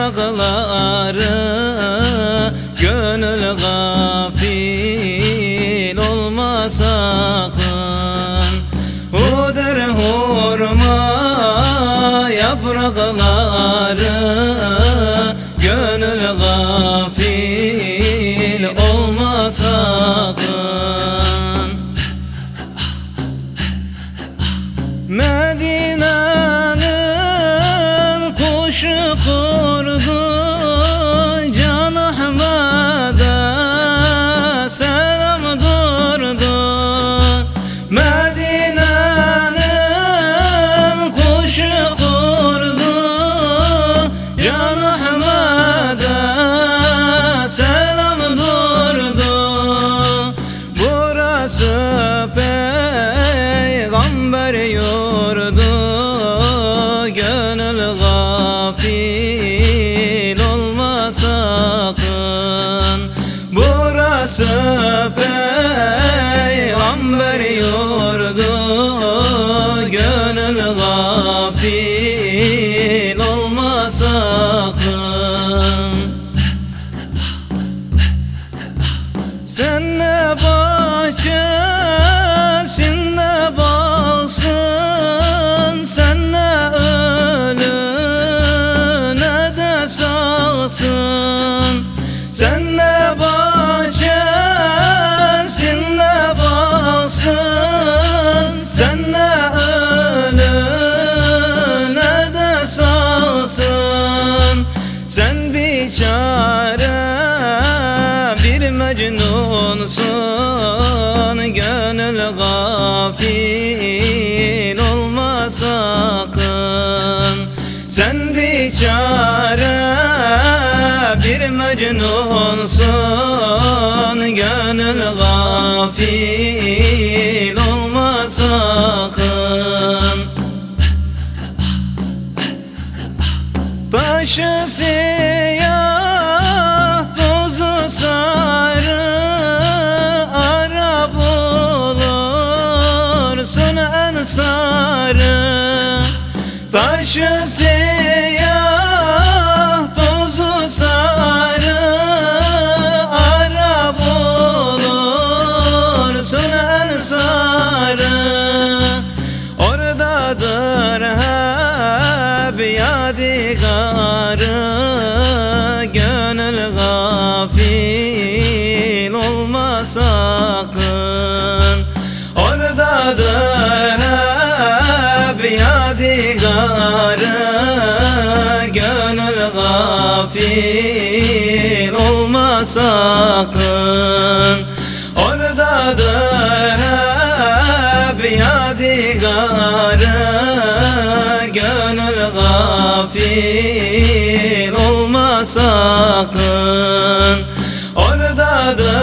yaprakları Gönül gafil olma sakın der hurma yaprakları Gönül gafil olma sakın Medine'nin kuşu kurdu Burası peygamber yurdu Gönül gafil olma sakın Sen bir mecnunsun Gönül gafil olma sakın Sen bir çare bir mecnunsun Gönül sarı Taşı gafil olma sakın. Oradadır hep yadigarı Gönül gafil olma sakın. Oradadır